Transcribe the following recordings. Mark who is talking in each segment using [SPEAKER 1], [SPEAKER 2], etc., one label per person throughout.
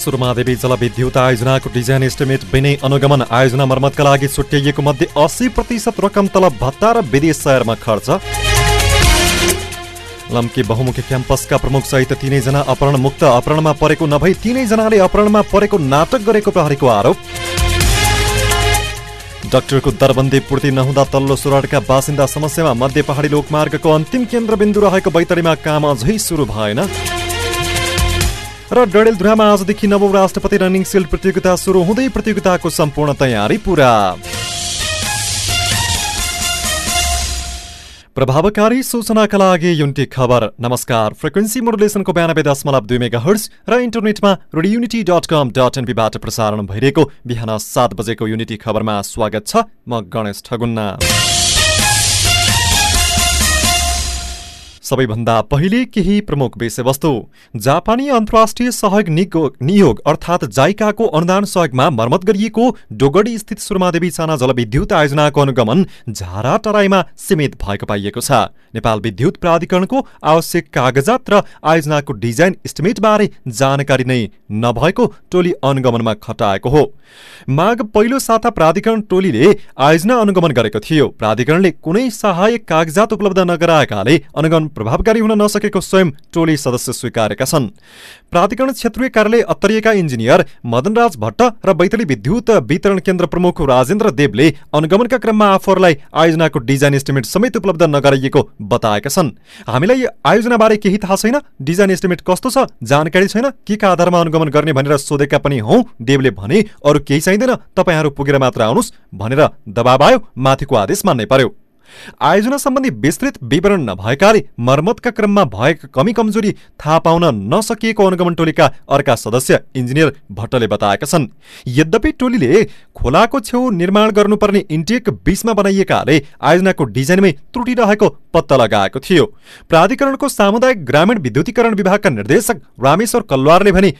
[SPEAKER 1] सुरमादेवी जलविद्युत आयोजनाको design estimate Vinay अनुगमन आयोजना मर्मतका लागि छुट्याइएको मध्ये अस्सी प्रतिशत रकम तलब भत्ता र विदेश शहरमा खर्च लम्की बहुमुखी क्याम्पसका प्रमुख सहित तिनैजना अपहरण मुक्त अपहरणमा परेको नभई तिनैजनाले अपहरणमा परेको नाटक गरेको प्रहरीको आरोप डाक्टरको दरबन्दी पूर्ति नहुँदा तल्लो सुरडका बासिन्दा समस्यामा मध्य पहाडी लोकमार्गको अन्तिम केन्द्रबिन्दु रहेको बैतडीमा काम अझै सुरु भएन र डडेलधुरामा आजदेखि नवौं राष्ट्रपति रनिङ सिल्ड प्रतियोगिता सुरु हुँदै प्रतियोगिताको सम्पूर्ण तयारी पुरा। प्रभावकारी सूचनाका लागि युनिटी खबर। नमस्कार। फ्रिक्वेन्सी मोडुलेसनको बयानब्बे दशमलव दुई मेगा हर्स र इन्टरनेटमा रेडियुनिटी डट कम डट एनपीबाट प्रसारण भइरहेको बिहान सात बजेको युनिटी खबरमा स्वागत छ म गणेश ठगुन्ना। सबैभन्दा पहिले केही प्रमुख विषयवस्तु। जापानी अन्तर्राष्ट्रिय सहयोग नियोग अर्थात् जाइकाको अनुदान सहयोगमा मर्मत गरिएको डोगडी स्थित सुरमादेवी चाना जलविद्युत आयोजनाको अनुगमन झारा टराईमा सीमित भएको पाइएको छ। नेपाल विद्युत प्राधिकरणको आवश्यक कागजात र आयोजनाको डिजाइन इस्टिमेटबारे जानकारी नै नभएको टोली अनुगमनमा खटाएको हो। माघ पहिलो साता प्राधिकरण टोलीले आयोजना अनुगमन गरेको थियो। प्राधिकरणले कुनै सहायक कागजात उपलब्ध नगराएकाले अनुगमन प्रभावकारी हुन नसकेको स्वयं टोली सदस्य स्वीकारेका छन्। प्राधिकरण क्षेत्रीय कार्यालय अत्तरिएका इन्जिनियर मदनराज भट्ट र बैतली विद्युत वितरण केन्द्र प्रमुख राजेन्द्र देवले अनुगमनका क्रममा आफूहरूलाई आयोजनाको डिजाइन एस्टिमेट समेत उपलब्ध नगराइएको बताएका छन्। हामीलाई आयोजनाबारे केही थाहा छैन? डिजाइन एस्टिमेट कस्तो छ? जानकारी छैन? के का आधारमा अनुगमन गर्ने भनेर सोधेका पनि हौ? देवले भने अरू केही चाहिँदैन। तपाईँहरू पुगेर मात्र आउनुहोस् भनेर दबाब आयो। माथिको आदेश मान्नै पर्यो। आयोजना सम्बन्धी विस्तृत विवरण नभएकाले मर्मतका क्रममा भएको कमी कमजोरी थाहा पाउन नसकिएको अनुगमन टोलीका अर्का सदस्य इन्जिनियर भट्टले बताएका छन्। यद्यपि टोलीले खोलाको छेउ निर्माण गर्नुपर्ने इन्टेक बीचमा बनाइएकाले आयोजनाको डिजाइनमै त्रुटि रहेको पत्ता लगाएको थियो। प्राधिकरणको सामुदायिक ग्रामीण विद्युतीकरण विभागका निर्देशक रामेश्वर कलवारले भने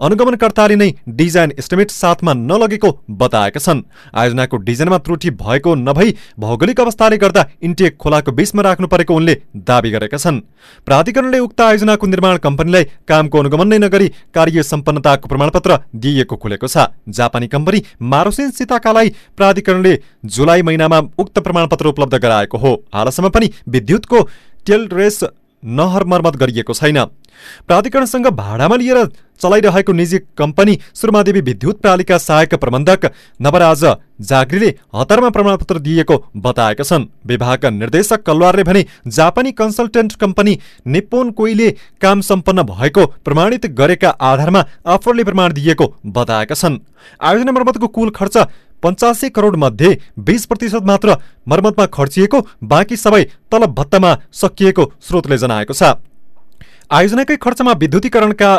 [SPEAKER 1] अनुगमनकर्ताले नै डिजाइन एस्टिमेट साथमा नलगेको बताएका छन्। आयोजनाको डिजाइनमा त्रुटि भएको नभई भौगोलिक अवस्थाले गर्दा इन्टेक खोलाको बीचमा राख्नु परेको उनले दावी गरेका छन्। प्राधिकरणले उक्त आयोजनाको निर्माण कम्पनीलाई कामको अनुगमन नै नगरी कार्य सम्पन्नताको प्रमाणपत्र दिइएको खुलेको छ। जापानी कम्पनी मारोसिन सिताकालाई प्राधिकरणले जुलाई महिनामा उक्त प्रमाणपत्र उपलब्ध गराएको हो। हालसम्म पनि विद्युतको टेलरेस नहर मर्मत गरिएको छैन। प्राधिकरणसँग भाडामा लिएर चलाइरहेको निजी कम्पनी सुरमादेवी विद्युत प्रणालीका सहायक प्रबन्धक नवराज जाग्रीले हतारमा प्रमाणपत्र दिएको बताएका छन्। विभागका निर्देशक कलवारले भने जापानी कन्सल्टेन्ट कम्पनी निप्पोन कोइले काम सम्पन्न भएको प्रमाणित गरेका आधारमा आफरले प्रमाण दिएको बताएका छन्। आयोजना मर्मतको कुल खर्च पञ्चासी करोड मध्ये बिस प्रतिशत मात्र मर्मतमा खर्चिएको बाँकी सबै तलब भत्तामा सकिएको स्रोतले जनाएको छ। आयोजनाकै खर्चमा विद्युतीकरणका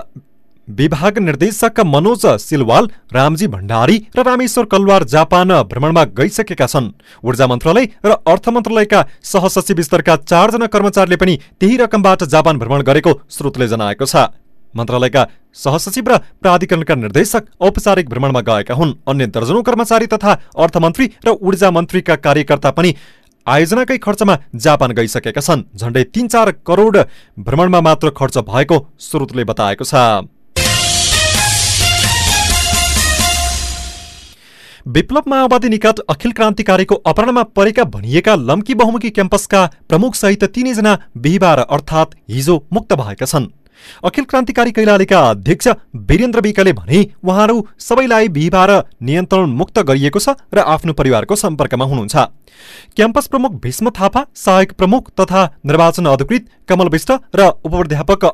[SPEAKER 1] विभाग निर्देशक मनोज सिलवाल रामजी भण्डारी र रामेश्वर कलवार जापान भ्रमणमा गइसकेका छन्। ऊर्जा मन्त्रालय र अर्थ मन्त्रालयका सहसचिव स्तरका चारजना कर्मचारीले पनि त्यही रकमबाट जापान भ्रमण गरेको स्रोतले जनाएको छ। मन्त्रालयका सहसचिव र प्राधिकरणका निर्देशक औपचारिक भ्रमणमा गएका हुन्। अन्य दर्जनौ कर्मचारी तथा अर्थमन्त्री र ऊर्जा मन्त्रीका कार्यकर्ता पनि आयोजनाकै खर्चमा जापान गइसकेका छन्। झण्डै तीन चार करोड भ्रमणमा मात्र खर्च भएको स्रोतले बताएको छ। विप्लव माओवादी निकट अखिल क्रान्तिकारीको अपहरणमा परेका भनिएका लम्की बहुमुखी क्याम्पसका प्रमुख सहित तिनैजना बिहिबार अर्थात् हिजो मुक्त भएका छन्। अखिल क्रान्तिकारी कैलालीका अध्यक्ष वीरेन्द्र विकले भने उहाँहरू सबैलाई बिहिबार नियन्त्रण मुक्त गरिएको छ र आफ्नो परिवारको सम्पर्कमा हुनुहुन्छ। क्याम्पस प्रमुख भीष्म थापा सहायक प्रमुख तथा निर्वाचन अधिकृत कमल विष्ट र उपप्राध्यापक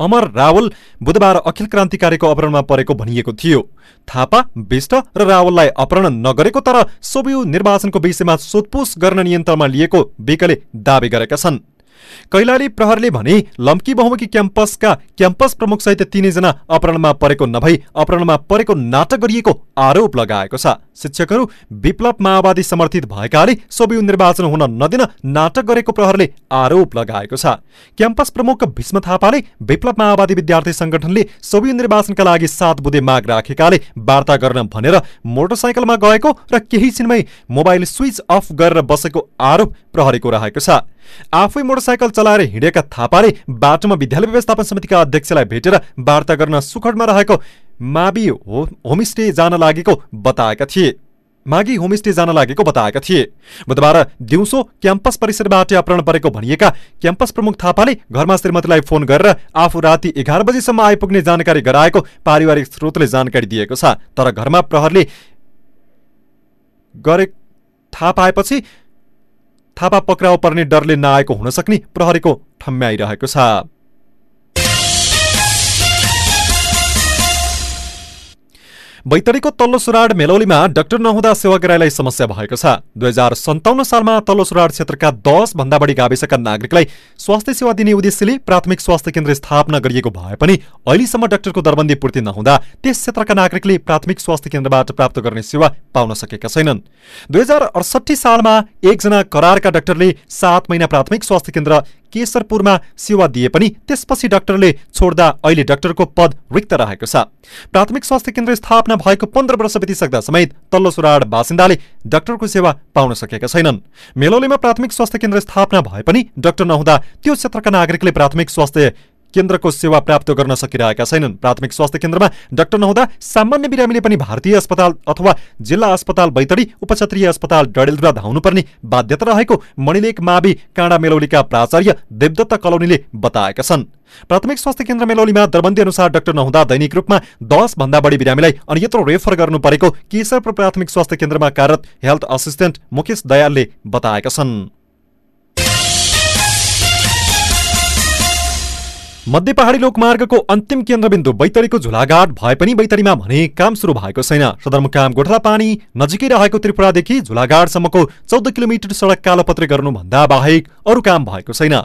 [SPEAKER 1] अमर रावल बुधबार अखिल क्रान्तिकारीको अपहरणमा परेको भनिएको थियो। थापा विष्ट र रावललाई अपहरण नगरेको तर सोभियु निर्वाचनको विषयमा सोधपुछ गर्न नियन्त्रणमा लिएको विकले दावी गरेका छन्। कैलाली प्रहरले भने लम्की बहुमुखी क्याम्पसका क्याम्पस प्रमुख सहित तिनैजना अपहरणमा परेको नभई अपहरणमा परेको नाटक गरिएको आरोप लगाएको छ। शिक्षकहरू विप्लव माओवादी समर्थित भएकाले सोभियु निर्वाचन हुन नदिन नाटक गरेको प्रहरले आरोप लगाएको छ। क्याम्पस प्रमुख भीष्म थापाले विप्लव माओवादी विद्यार्थी संगठनले सोभियु निर्वाचनका लागि सात बुधे माग राखेकाले वार्ता गर्न भनेर मोटरसाइकलमा गएको र केही छिनमै मोबाइल स्विच अफ गरेर बसेको आरोप प्रहरीको रहेको छ। आफै मोटरसाइकल चलाएर हिँडेका थापाले बाटोमा विद्यालय व्यवस्थापन समितिका अध्यक्षलाई भेटेर वार्ता गर्न सुखडमा रहेको हो होमस्टे जान लागेको बताएका थिए। मागी होमस्टे जान लागेको बताएका थिए। बुधबार दिउँसो क्याम्पस परिसरबाट अपहरण परेको भनिएका क्याम्पस प्रमुख थापाले घरमा श्रीमतीलाई फोन गरेर आफू राति एघार बजीसम्म आइपुग्ने जानकारी गराएको पारिवारिक स्रोतले जानकारी दिएको छ। तर घरमा प्रहरले गरे थाहा पाएपछि थापा पक्राउ पर्ने डरले नआएको हुन सक्ने प्रहरीको ठम्म्याइरहेको छ। बैतडीको तल्लो सुराड मेलौलीमा डाक्टर नहुँदा सेवाग्राहीलाई समस्या भएको छ। दुई हजार सन्ताउन्न सालमा तल्लो सुराड क्षेत्रका दस भन्दा बढी गाविसका नागरिकलाई स्वास्थ्य सेवा दिने उद्देश्यले प्राथमिक स्वास्थ्य केन्द्र स्थापना गरिएको भए पनि अहिलेसम्म डाक्टरको दरबन्दी पूर्ति नहुँदा त्यस क्षेत्रका नागरिकले प्राथमिक स्वास्थ्य केन्द्रबाट प्राप्त गर्ने सेवा पाउन सकेका छैनन्। दुई हजार अडसठी सालमा एकजना करारका डाक्टरले सात महिना प्राथमिक स्वास्थ्य केन्द्र केशरपुरमा सेवा दिए पनि त्यसपछि डाक्टरले छोड्दा अहिले डाक्टरको पद रिक्त रहेको छ। प्राथमिक स्वास्थ्य केन्द्र स्थापना भएको पन्ध्र वर्ष बितिसक्दा समेत तल्लो सुराड बासिन्दाले डाक्टरको सेवा पाउन सकेका छैनन्। मेलोलीमा प्राथमिक स्वास्थ्य केन्द्र स्थापना भए पनि डाक्टर नहुँदा त्यो क्षेत्रका नागरिकले प्राथमिक स्वास्थ्य केन्द्रको सेवा प्राप्त गर्न सकिरहेका छैनन्। प्राथमिक स्वास्थ्य केन्द्रमा डाक्टर नहुँदा सामान्य बिरामीले पनि भारतीय अस्पताल अथवा जिल्ला अस्पताल बैतडी उपक्षेत्रीय अस्पताल डडेलधुरा धाउनुपर्ने बाध्यता रहेको मणिलेक मावि काँडा मेलौलीका प्राचार्य देवदत्त कलोनीले बताएका छन्। प्राथमिक स्वास्थ्य केन्द्र मेलौलीमा दरबन्दी अनुसार डाक्टर नहुँदा दैनिक रूपमा दस भन्दा बढी बिरामीलाई अनि यत्रो रेफर गर्नु परेको केशरपुर प्राथमिक स्वास्थ्य केन्द्रमा कार्यरत हेल्थ असिस्टेन्ट मुकेश दयालले बताएका छन्। मध्य पहाडी लोकमार्गको अन्तिम केन्द्रबिन्दु बैतडीको झुलाघाट भए पनि बैतडीमा भने काम सुरु भएको छैन। सदरमुकाम गोठला पानी नजिकै रहेको त्रिपुरादेखि झुलाघाटसम्मको चौध किलोमिटर सडक कालोपत्रे गर्नुभन्दा बाहेक अरू काम भएको छैन।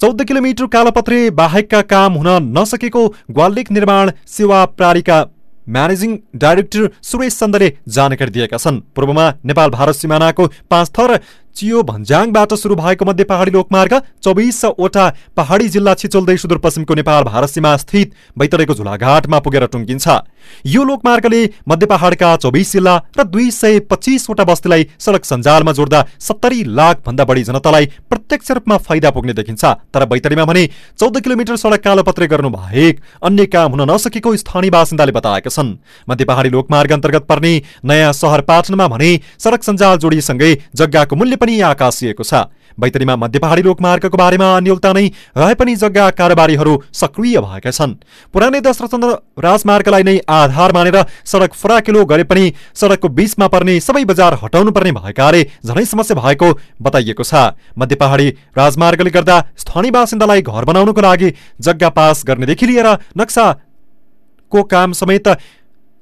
[SPEAKER 1] चौध किलोमिटर कालोपत्रे बाहेकका काम हुन नसकेको ग्वालिक निर्माण सेवा प्रालीका म्यानेजिङ डाइरेक्टर सुरेश चन्दले जानकारी दिएका छन्। पूर्वमा नेपाल भारत सिमानाको पाँच थर चियो भन्ज्याङबाट सुरु भएको मध्य पहाडी लोकमार्ग चौबिसवटा पहाडी जिल्ला छिचोल्दै सुदूरपश्चिमको नेपाल भारत सीमा स्थित बैतडेको झुलाघाटमा पुगेर टुङ्गिन्छ। यो लोकमार्गले मध्य पहाडका चौबिस जिल्ला र दुई सय पच्चिसवटा बस्तीलाई सडक सञ्जालमा जोड्दा सत्तरी लाख भन्दा बढी जनतालाई प्रत्यक्ष रूपमा फाइदा पुग्ने देखिन्छ। तर बैतडीमा भने चौध किलोमिटर सडक कालोपत्रे गर्नु बाहेक अन्य काम हुन नसकेको स्थानीय बासिन्दाले बताएका छन्। मध्य पहाडी लोकमार्ग अन्तर्गत पर्ने नयाँ सहर पाटनमा भने सडक सञ्जाल जोडिसँगै जग्गाको मूल्य पनि आकाशिएको छ बैतडीमा मध्य पहाडी लोकमार्गको बारेमा अन्यलता नै रहे पनि जग्गा कारोबारीहरू सक्रिय भएका छन् पुरानै दशरथचन्द्र राजमार्गलाई नै आधार मानेर सडक फराकिलो गरे पनि सडकको बीचमा पर्ने सबै बजार हटाउनु पर्ने भएकाले झनै समस्या भएको बताइएको छ मध्य पहाडी राजमार्गले गर्दा स्थानीय बासिन्दालाई घर बनाउनुको लागि जग्गा पास गर्नेदेखि लिएर नक्साको काम समेत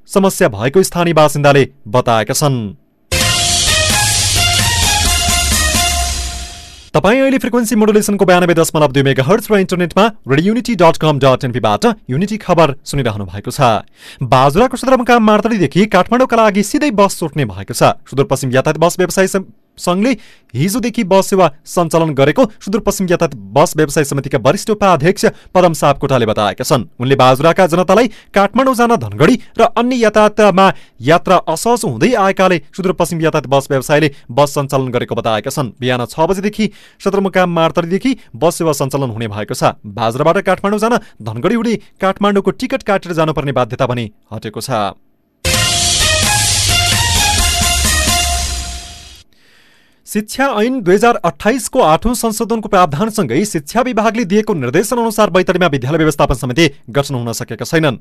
[SPEAKER 1] समस्या भएको स्थानीय बासिन्दाले बताएका छन् तपाईँ अहिले फ्रिक्वेन्सी मोडुलेसनको बयानब्बे दशमलव दुई मेगा हर्च र इन्टरनेटमा radio unity dot com dot एनपीबाट Unity खबर सुनिरहनु भएको छ। बाजुराको सदरमुकाम मार्तलीदेखि काठमाडौँका लागि सिधै बस छोड्ने भएको छ। सुदूरपश्चिम यातायात बस व्यवसाय सङ्घले हिजोदेखि बस सेवा सञ्चालन गरेको सुदूरपश्चिम यातायात बस व्यवसाय समितिका वरिष्ठ उपाध्यक्ष पदम सापकोटाले बताएका छन्। उनले बाजुराका जनतालाई काठमाडौँ जान धनगढी र अन्य यातायातमा यात्रा असहज हुँदै आएकाले सुदूरपश्चिम यातायात बस व्यवसायले बस सञ्चालन गरेको बताएका छन्। बिहान छ बजेदेखि सदरमुकाम मार्तरीदेखि बस सेवा सञ्चालन हुने भएको छ। बाजुराबाट काठमाडौँ जान धनगढी हुँदै काठमाडौँको टिकट काटेर जानुपर्ने बाध्यता पनि हटेको छ। शिक्षा ऐन दुई हजार अठाइसको आठौं संशोधनको प्रावधानसँगै शिक्षा विभागले दिएको निर्देशन अनुसार बैतडीमा विद्यालय व्यवस्थापन समिति गठन हुन सकेका छैनन्।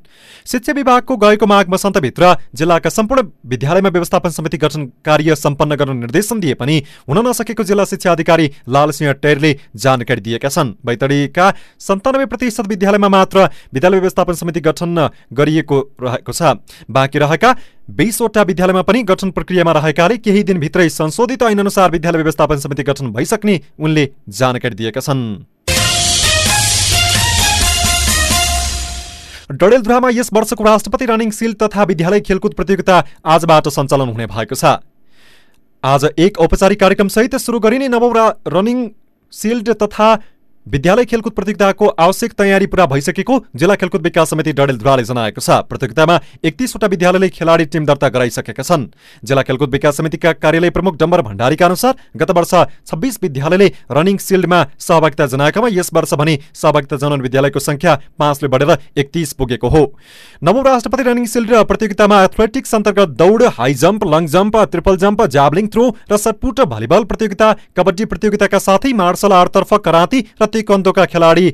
[SPEAKER 1] शिक्षा विभागको गएको माघ मसन्तभित्र जिल्लाका सम्पूर्ण विद्यालयमा व्यवस्थापन समिति गठन कार्य सम्पन्न गर्न निर्देशन दिए पनि हुन नसकेको जिल्ला शिक्षा अधिकारी लालसिंह टेरले जानकारी दिएका छन्। बैतडीका सन्तानब्बे प्रतिशत विद्यालयमा मात्र विद्यालय व्यवस्थापन समिति गठन गरिएको रहेको छ। बाँकी रहेका बिसवटा विद्यालयमा पनि गठन प्रक्रियामा रहेकाले केही दिनभित्रै संशोधित ऐन अनुसार विद्यालय व्यवस्थापन समिति गठन भइसक्ने उनले जानकारी दिएका छन्। डडेलधुरामा यस वर्षको राष्ट्रपति रनिङ सिल तथा विद्यालय खेलकुद प्रतियोगिता आजबाट सञ्चालन हुने भएको छ। आज एक औपचारिक कार्यक्रमसहित सुरु गरिने नवौरा रनिङ सिल्ड तथा विद्यालय खेलकुद प्रतियोगिताको आवश्यक तयारी पूरा भइसकेको जिल्ला खेलकुद विकास समिति डडेलधुराले जनाएको छ। प्रतियोगितामा एकतिसवटा विद्यालयले खेलाडी टिम दर्ता गराइसकेका छन्। जिल्ला खेलकुद विकास समितिका कार्यालय प्रमुख डम्बर भण्डारीका अनुसार गत वर्ष छब्बिस विद्यालयले रनिङ सिल्डमा सहभागिता जनाएकामा यस वर्ष भने सहभागिता जनाउने विद्यालयको संख्या पाँचले बढेर एकतिस पुगेको हो। नवौं राष्ट्रपति रनिङ सिल्ड प्रतियोगितामा एथलेटिक्स अन्तर्गत दौड high jump long jump triple jump javelin throw र सटपुट भलिबल प्रतियोगिता कबड्डी प्रतियोगिताका साथै मार्शल आर्टतर्फ कराती तेक्वान्दोका खेलाडी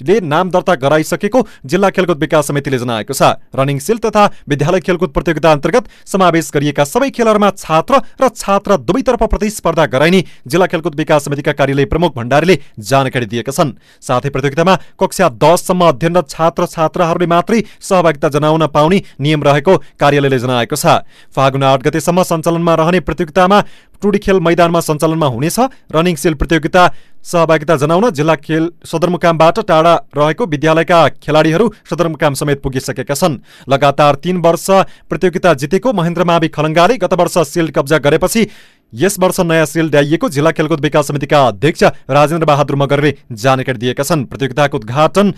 [SPEAKER 1] ले नाम दर्ता गराइसकेको जिल्ला खेलकुद विकास समितिले जनाएको छ। रनिङ सिल तथा विद्यालय खेलकुद प्रतियोगिता अन्तर्गत समावेश गरिएका सबै खेलहरूमा छात्र र छात्र दुवैतर्फ प्रतिस्पर्धा गराइने जिल्ला खेलकुद विकास समितिका कार्यालय प्रमुख भण्डारीले जानकारी दिएका छन्। साथै प्रतियोगितामा कक्षा दससम्म अध्ययनरत छात्र छात्राहरूले मात्रै सहभागिता जनाउन पाउने नियम रहेको कार्यालयले जनाएको छ। फागुन आठ गतेसम्म सञ्चालनमा रहने प्रतियोगितामा टुडी खेल मैदानमा सञ्चालनमा हुनेछ। रनिङ सेल प्रतियोगिता सहभागिता जनाउन जिल्ला खेल सदरमुकामबाट टाढा रहेको विद्यालयका खेलाडीहरू सदरमुकाम समेत पुगिसकेका छन्। लगातार तीन वर्ष प्रतियोगिता जितेको महेन्द्र मावि खलङ्गाले गत वर्ष सिल्ड कब्जा गरेपछि यस वर्ष नयाँ सिल्ड ल्याइएको जिल्ला खेलकुद विकास समितिका अध्यक्ष राजेन्द्र बहादुर मगरले जानकारी दिएका छन्। प्रतियोगिताको उद्घाटन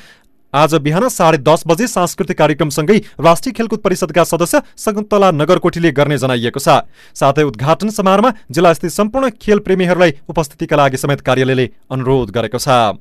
[SPEAKER 1] आज बिहान साढे दस बजे सांस्कृतिक कार्यक्रमसँगै राष्ट्रिय खेलकुद परिषदका सदस्य शकुन्तला नगरकोटीले गर्ने जनाइएको छ। साथै उद्घाटन समारोहमा जिल्लास्थित सम्पूर्ण खेल प्रेमीहरूलाई उपस्थितिका लागि समेत कार्यालयले अनुरोध गरेको छ।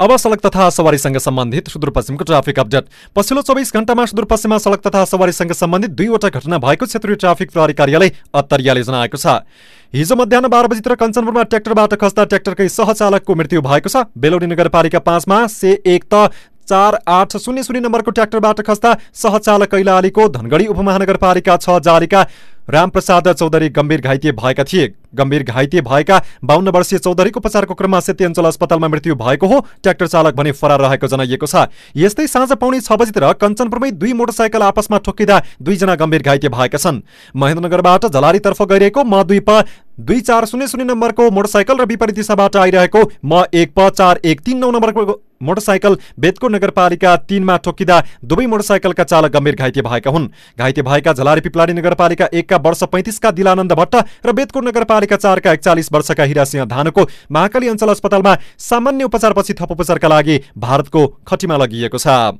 [SPEAKER 1] अब सडक तथा सवारीसँग सम्बन्धित सुदूरपश्चिमको ट्राफिक अपडेट। पछिल्लो चौबिस घण्टामा सुदूरपश्चिममा सडक तथा सवारीसँग सम्बन्धित दुईवटा घटना भएको क्षेत्रीय ट्राफिक प्रहरी कार्यालय अत्तरियाले जनाएको छ। हिजो मध्याह बाह्र बजीतिर कञ्चनपुरमा ट्र्याक्टरबाट खस्दा ट्र्याक्टरकै सहचालकको मृत्यु भएको छ। बेलोडी नगरपालिका पाँचमा से एक त चार आठ शून्य शून्य नम्बरको ट्र्याक्टरबाट खस्दा सहचालक कैलालीको धनगढी उपमहानगरपालिका छ जारीका रामप्रसाद चौधरी गम्भीर घाइते भएका थिए। गम्भीर घाइते भएका बाहन्न वर्षीय चौधरीको उपचारको क्रममा सेती अञ्चल अस्पतालमा मृत्यु भएको हो। ट्र्याक्टर चालक भने फरार रहेको जनाइएको छ। यस्तै साँझ पाउने छ बजीतिर कञ्चनपुरमै दुई मोटरसाइकल आपसमा ठोकिँदा दुईजना गम्भीर घाइते भएका छन्। महेन्द्रनगरबाट झलारीतर्फ गइरहेको म दुई प दुई चार शून्य शून्य नम्बरको मोटरसाइकल र विपरीत दिशाबाट आइरहेको म एक प चार एक तिन नौ नम्बरको मोटरसाइकल बेदको नगरपालिका तीनमा ठोकिँदा दुवै मोटरसाइकलका चालक गम्भीर घाइते भएका हुन्। घाइते भएका झलारी पिपलाडी नगरपालिका एकका वर्ष पैँतिसका दिलानन्द भट्ट र बेदको नगरपालिका चारका एकचालिस वर्षका हिरासिंह धानको महाकाली अञ्चल अस्पतालमा सामान्य उपचारपछि थप उपचारका लागि भारतको खटीमा लगिएको छ।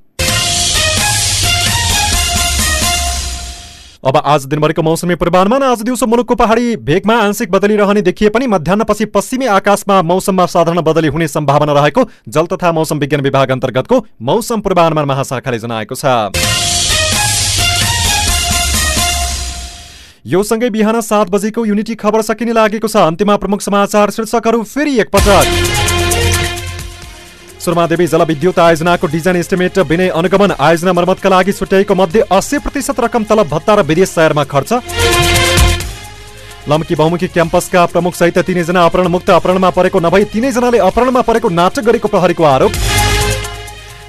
[SPEAKER 1] अब आज दिनभरिको मौसमी पूर्वानुमान। आज दिउँसो मुलुकको पहाडी भेगमा आंशिक बदली रहने देखिए पनि मध्याहपछि पश्चिमी आकाशमा मौसममा साधारण बदली हुने सम्भावना रहेको जल तथा मौसम विज्ञान विभाग अन्तर्गतको मौसम पूर्वानुमान महाशाखाले जनाएको छ। यो सँगै बिहान सात बजेको युनिटी खबर सकिने लागेको छ। अन्त्यमा प्रमुख समाचार शीर्षकहरू फेरि एकपटक। सुरमादेवी जलविद्युत आयोजनाको डिजाइन इस्टिमेट विनय अनुगमन आयोजना मर्मतका लागि छुट्याइएको मध्ये अस्सी प्रतिशत रकम तलब भत्ता र विदेश शहरमा खर्च। लम्की बहुमुखी क्याम्पसका प्रमुख सहित तिनैजना अपहरण मुक्त अपहरणमा परेको नभई तिनैजनाले अपहरणमा परेको नाटक गरेको प्रहरीको आरोप।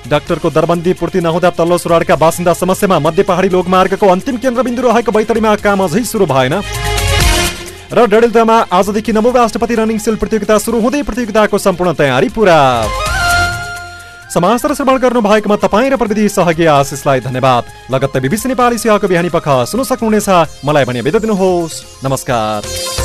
[SPEAKER 1] डाक्टरको दरबन्दी पूर्ति नहुँदा तल्लो सुराडका बासिन्दा समस्यामा मध्य पहाडी लोकमार्गको अन्तिम केन्द्रबिन्दु रहेको बैतडीमा काम अझै सुरु भएन। र डडेलधुरामा आजदेखि नवौँ राष्ट्रपति रनिङ सिल प्रतियोगिता सुरु हुँदै प्रतियोगिताको सम्पूर्ण तयारी पुरा। समाचार श्रवण गर्नु भएकोमा तपाईँ र प्रविधि सहयोगी आशिषलाई धन्यवाद। लगत्तै बिबिसी नेपाली सेवाको बिहानी पख सुन्न सक्नुहुनेछ। मलाई भने बिदा दिनुहोस्। नमस्कार।